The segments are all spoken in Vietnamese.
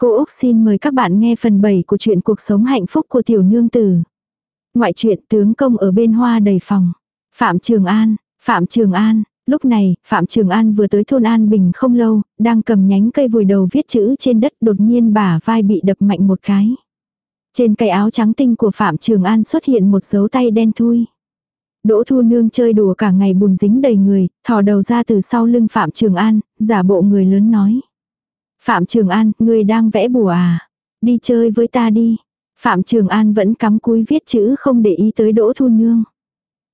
Cô Úc xin mời các bạn nghe phần 7 của chuyện cuộc sống hạnh phúc của tiểu nương tử. Ngoại truyện tướng công ở bên hoa đầy phòng. Phạm Trường An, Phạm Trường An, lúc này, Phạm Trường An vừa tới thôn An Bình không lâu, đang cầm nhánh cây vùi đầu viết chữ trên đất đột nhiên bả vai bị đập mạnh một cái. Trên cây áo trắng tinh của Phạm Trường An xuất hiện một dấu tay đen thui. Đỗ Thu Nương chơi đùa cả ngày bùn dính đầy người, thò đầu ra từ sau lưng Phạm Trường An, giả bộ người lớn nói. Phạm Trường An, ngươi đang vẽ bùa à? Đi chơi với ta đi. Phạm Trường An vẫn cắm cúi viết chữ không để ý tới Đỗ Thu Nương.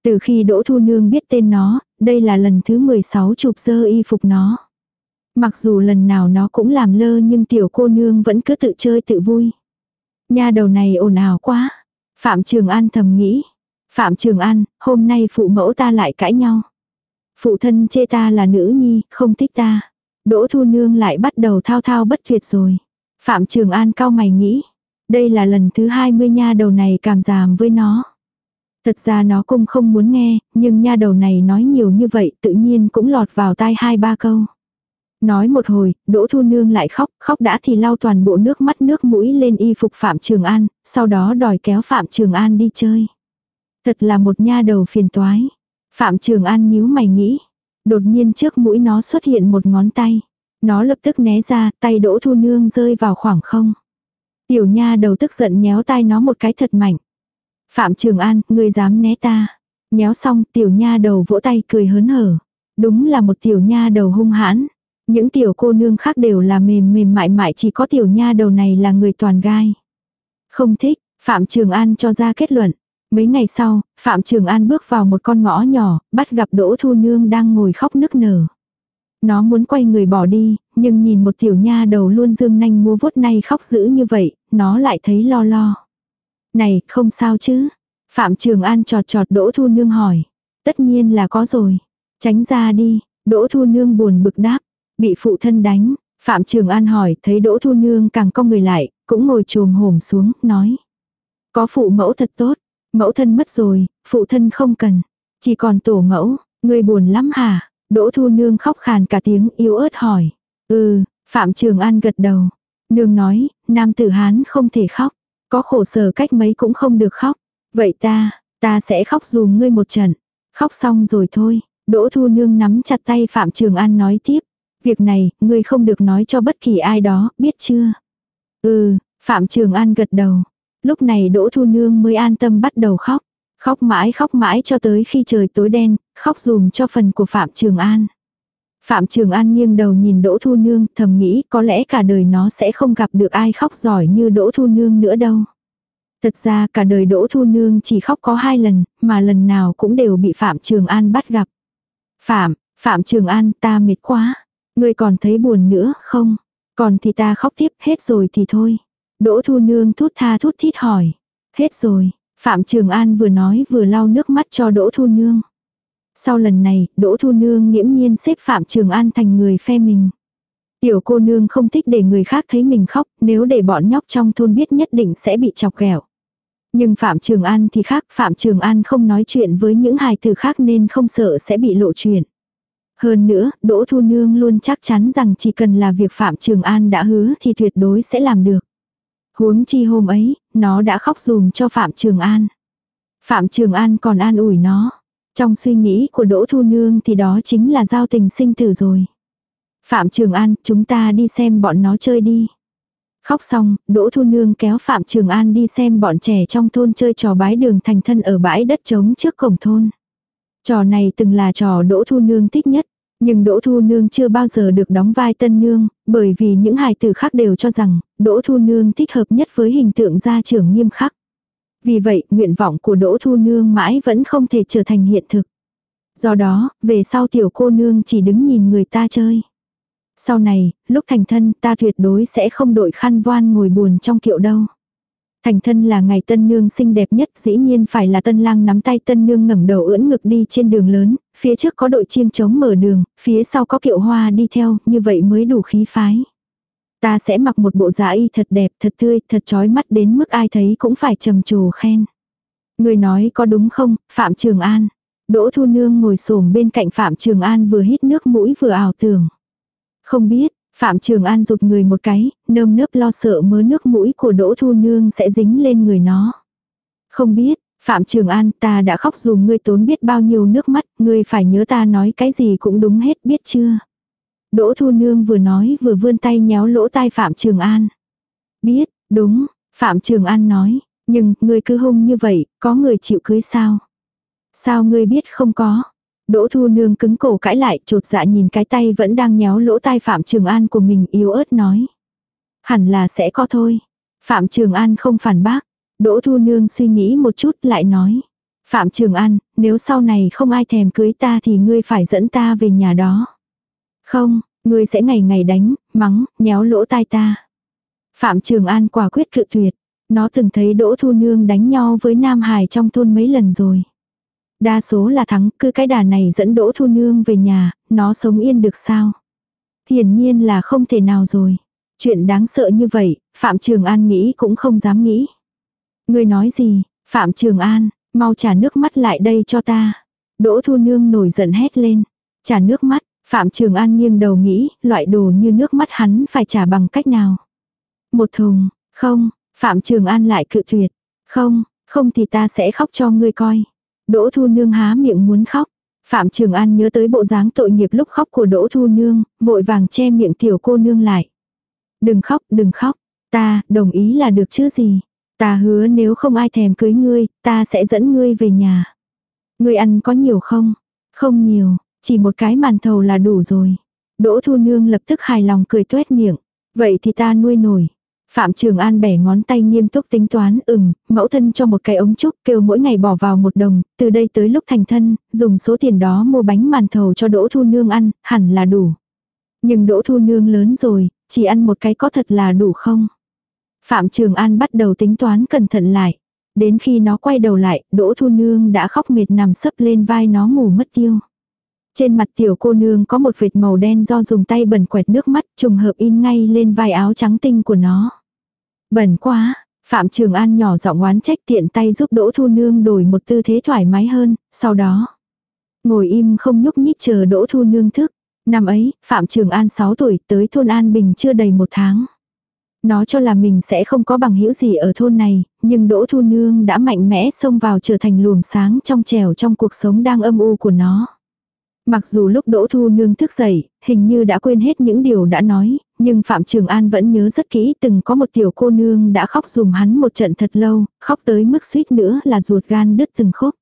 Từ khi Đỗ Thu Nương biết tên nó, đây là lần thứ 16 chụp dơ y phục nó. Mặc dù lần nào nó cũng làm lơ nhưng tiểu cô nương vẫn cứ tự chơi tự vui. Nhà đầu này ồn ào quá. Phạm Trường An thầm nghĩ. Phạm Trường An, hôm nay phụ mẫu ta lại cãi nhau. Phụ thân chê ta là nữ nhi, không thích ta. Đỗ Thu Nương lại bắt đầu thao thao bất tuyệt rồi. Phạm Trường An cao mày nghĩ. Đây là lần thứ 20 nha đầu này cảm giảm với nó. Thật ra nó cũng không muốn nghe, nhưng nha đầu này nói nhiều như vậy tự nhiên cũng lọt vào tai hai ba câu. Nói một hồi, Đỗ Thu Nương lại khóc, khóc đã thì lau toàn bộ nước mắt nước mũi lên y phục Phạm Trường An, sau đó đòi kéo Phạm Trường An đi chơi. Thật là một nha đầu phiền toái. Phạm Trường An nhíu mày nghĩ. Đột nhiên trước mũi nó xuất hiện một ngón tay. Nó lập tức né ra, tay Đỗ Thu Nương rơi vào khoảng không. Tiểu nha đầu tức giận nhéo tay nó một cái thật mạnh. Phạm Trường An, ngươi dám né ta. Nhéo xong, tiểu nha đầu vỗ tay cười hớn hở. Đúng là một tiểu nha đầu hung hãn. Những tiểu cô nương khác đều là mềm mềm mại mại chỉ có tiểu nha đầu này là người toàn gai. Không thích, Phạm Trường An cho ra kết luận. Mấy ngày sau, Phạm Trường An bước vào một con ngõ nhỏ, bắt gặp Đỗ Thu Nương đang ngồi khóc nức nở. Nó muốn quay người bỏ đi, nhưng nhìn một tiểu nha đầu luôn dương nanh múa vuốt nay khóc dữ như vậy, nó lại thấy lo lo. Này, không sao chứ? Phạm Trường An trọt trọt Đỗ Thu Nương hỏi. Tất nhiên là có rồi. Tránh ra đi, Đỗ Thu Nương buồn bực đáp. Bị phụ thân đánh, Phạm Trường An hỏi, thấy Đỗ Thu Nương càng cong người lại, cũng ngồi trồm hổm xuống, nói. Có phụ mẫu thật tốt, mẫu thân mất rồi, phụ thân không cần. Chỉ còn tổ mẫu, người buồn lắm hả? Đỗ Thu Nương khóc khàn cả tiếng yếu ớt hỏi. Ừ, Phạm Trường An gật đầu. Nương nói, nam tử Hán không thể khóc. Có khổ sở cách mấy cũng không được khóc. Vậy ta, ta sẽ khóc dùm ngươi một trận. Khóc xong rồi thôi. Đỗ Thu Nương nắm chặt tay Phạm Trường An nói tiếp. Việc này, ngươi không được nói cho bất kỳ ai đó, biết chưa? Ừ, Phạm Trường An gật đầu. Lúc này Đỗ Thu Nương mới an tâm bắt đầu khóc. Khóc mãi khóc mãi cho tới khi trời tối đen, khóc dùm cho phần của Phạm Trường An. Phạm Trường An nghiêng đầu nhìn Đỗ Thu Nương, thầm nghĩ có lẽ cả đời nó sẽ không gặp được ai khóc giỏi như Đỗ Thu Nương nữa đâu. Thật ra cả đời Đỗ Thu Nương chỉ khóc có hai lần, mà lần nào cũng đều bị Phạm Trường An bắt gặp. Phạm, Phạm Trường An ta mệt quá. Ngươi còn thấy buồn nữa không? Còn thì ta khóc tiếp hết rồi thì thôi. Đỗ Thu Nương thút tha thút thít hỏi. Hết rồi. Phạm Trường An vừa nói vừa lau nước mắt cho Đỗ Thu Nương. Sau lần này, Đỗ Thu Nương nghiễm nhiên xếp Phạm Trường An thành người phe mình. Tiểu cô nương không thích để người khác thấy mình khóc, nếu để bọn nhóc trong thôn biết nhất định sẽ bị chọc ghẹo. Nhưng Phạm Trường An thì khác, Phạm Trường An không nói chuyện với những hài tử khác nên không sợ sẽ bị lộ chuyện. Hơn nữa, Đỗ Thu Nương luôn chắc chắn rằng chỉ cần là việc Phạm Trường An đã hứa thì tuyệt đối sẽ làm được. Huống chi hôm ấy, nó đã khóc dùm cho Phạm Trường An. Phạm Trường An còn an ủi nó. Trong suy nghĩ của Đỗ Thu Nương thì đó chính là giao tình sinh tử rồi. Phạm Trường An, chúng ta đi xem bọn nó chơi đi. Khóc xong, Đỗ Thu Nương kéo Phạm Trường An đi xem bọn trẻ trong thôn chơi trò bái đường thành thân ở bãi đất trống trước cổng thôn. Trò này từng là trò Đỗ Thu Nương thích nhất. Nhưng Đỗ Thu Nương chưa bao giờ được đóng vai tân nương, bởi vì những hài tử khác đều cho rằng, Đỗ Thu Nương thích hợp nhất với hình tượng gia trưởng nghiêm khắc. Vì vậy, nguyện vọng của Đỗ Thu Nương mãi vẫn không thể trở thành hiện thực. Do đó, về sau tiểu cô nương chỉ đứng nhìn người ta chơi. Sau này, lúc thành thân ta tuyệt đối sẽ không đội khăn voan ngồi buồn trong kiệu đâu. Thành thân là ngày tân nương xinh đẹp nhất dĩ nhiên phải là tân lang nắm tay tân nương ngẩng đầu ưỡn ngực đi trên đường lớn, phía trước có đội chiêng chống mở đường, phía sau có kiệu hoa đi theo, như vậy mới đủ khí phái. Ta sẽ mặc một bộ giá y thật đẹp, thật tươi, thật chói mắt đến mức ai thấy cũng phải trầm trồ khen. Người nói có đúng không, Phạm Trường An. Đỗ Thu Nương ngồi xổm bên cạnh Phạm Trường An vừa hít nước mũi vừa ảo tưởng. Không biết, Phạm Trường An rụt người một cái, nơm nớp lo sợ mớ nước mũi của Đỗ Thu Nương sẽ dính lên người nó. Không biết, Phạm Trường An ta đã khóc dù ngươi tốn biết bao nhiêu nước mắt, ngươi phải nhớ ta nói cái gì cũng đúng hết biết chưa. Đỗ Thu Nương vừa nói vừa vươn tay nhéo lỗ tai Phạm Trường An. Biết, đúng, Phạm Trường An nói, nhưng, ngươi cứ hung như vậy, có người chịu cưới sao? Sao ngươi biết không có? Đỗ Thu Nương cứng cổ cãi lại, chột dạ nhìn cái tay vẫn đang nhéo lỗ tai Phạm Trường An của mình yếu ớt nói. Hẳn là sẽ có thôi. Phạm Trường An không phản bác. Đỗ Thu Nương suy nghĩ một chút lại nói. Phạm Trường An, nếu sau này không ai thèm cưới ta thì ngươi phải dẫn ta về nhà đó. Không, ngươi sẽ ngày ngày đánh, mắng, nhéo lỗ tai ta. Phạm Trường An quả quyết cự tuyệt. Nó từng thấy Đỗ Thu Nương đánh nhau với Nam Hải trong thôn mấy lần rồi. Đa số là thắng, cứ cái đà này dẫn Đỗ Thu Nương về nhà, nó sống yên được sao? Hiển nhiên là không thể nào rồi. Chuyện đáng sợ như vậy, Phạm Trường An nghĩ cũng không dám nghĩ. Người nói gì, Phạm Trường An, mau trả nước mắt lại đây cho ta. Đỗ Thu Nương nổi giận hét lên. Trả nước mắt, Phạm Trường An nghiêng đầu nghĩ, loại đồ như nước mắt hắn phải trả bằng cách nào. Một thùng, không, Phạm Trường An lại cự tuyệt. Không, không thì ta sẽ khóc cho ngươi coi. Đỗ Thu Nương há miệng muốn khóc. Phạm Trường An nhớ tới bộ dáng tội nghiệp lúc khóc của Đỗ Thu Nương, vội vàng che miệng tiểu cô nương lại. Đừng khóc, đừng khóc. Ta, đồng ý là được chứ gì. Ta hứa nếu không ai thèm cưới ngươi, ta sẽ dẫn ngươi về nhà. Ngươi ăn có nhiều không? Không nhiều, chỉ một cái màn thầu là đủ rồi. Đỗ Thu Nương lập tức hài lòng cười tuét miệng. Vậy thì ta nuôi nổi. Phạm Trường An bẻ ngón tay nghiêm túc tính toán, ừm, mẫu thân cho một cái ống trúc kêu mỗi ngày bỏ vào một đồng, từ đây tới lúc thành thân, dùng số tiền đó mua bánh màn thầu cho Đỗ Thu Nương ăn, hẳn là đủ. Nhưng Đỗ Thu Nương lớn rồi, chỉ ăn một cái có thật là đủ không? Phạm Trường An bắt đầu tính toán cẩn thận lại. Đến khi nó quay đầu lại, Đỗ Thu Nương đã khóc mệt nằm sấp lên vai nó ngủ mất tiêu. Trên mặt tiểu cô nương có một vệt màu đen do dùng tay bẩn quẹt nước mắt trùng hợp in ngay lên vai áo trắng tinh của nó. Bẩn quá, Phạm Trường An nhỏ giọng oán trách tiện tay giúp Đỗ Thu Nương đổi một tư thế thoải mái hơn, sau đó ngồi im không nhúc nhích chờ Đỗ Thu Nương thức. Năm ấy, Phạm Trường An 6 tuổi tới thôn An Bình chưa đầy một tháng. Nó cho là mình sẽ không có bằng hữu gì ở thôn này, nhưng Đỗ Thu Nương đã mạnh mẽ xông vào trở thành luồng sáng trong trèo trong cuộc sống đang âm u của nó. Mặc dù lúc Đỗ Thu Nương thức dậy, hình như đã quên hết những điều đã nói, nhưng Phạm Trường An vẫn nhớ rất kỹ từng có một tiểu cô nương đã khóc dùm hắn một trận thật lâu, khóc tới mức suýt nữa là ruột gan đứt từng khúc.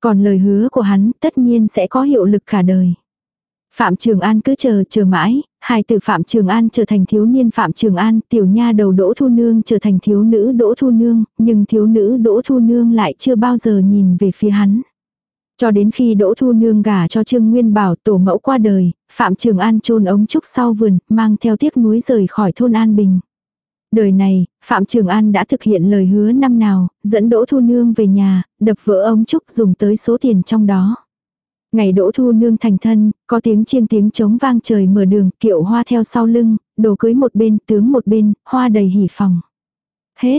Còn lời hứa của hắn tất nhiên sẽ có hiệu lực cả đời. Phạm Trường An cứ chờ chờ mãi, hai từ Phạm Trường An trở thành thiếu niên Phạm Trường An, tiểu nha đầu Đỗ Thu Nương trở thành thiếu nữ Đỗ Thu Nương, nhưng thiếu nữ Đỗ Thu Nương lại chưa bao giờ nhìn về phía hắn. Cho đến khi Đỗ Thu Nương gả cho Trương Nguyên Bảo tổ mẫu qua đời, Phạm Trường An chôn ống trúc sau vườn, mang theo tiếc núi rời khỏi thôn An Bình. Đời này, Phạm Trường An đã thực hiện lời hứa năm nào, dẫn Đỗ Thu Nương về nhà, đập vỡ ống trúc dùng tới số tiền trong đó. Ngày Đỗ Thu Nương thành thân, có tiếng chiêng tiếng trống vang trời mở đường, kiệu hoa theo sau lưng, đồ cưới một bên, tướng một bên, hoa đầy hỉ phòng. Hết,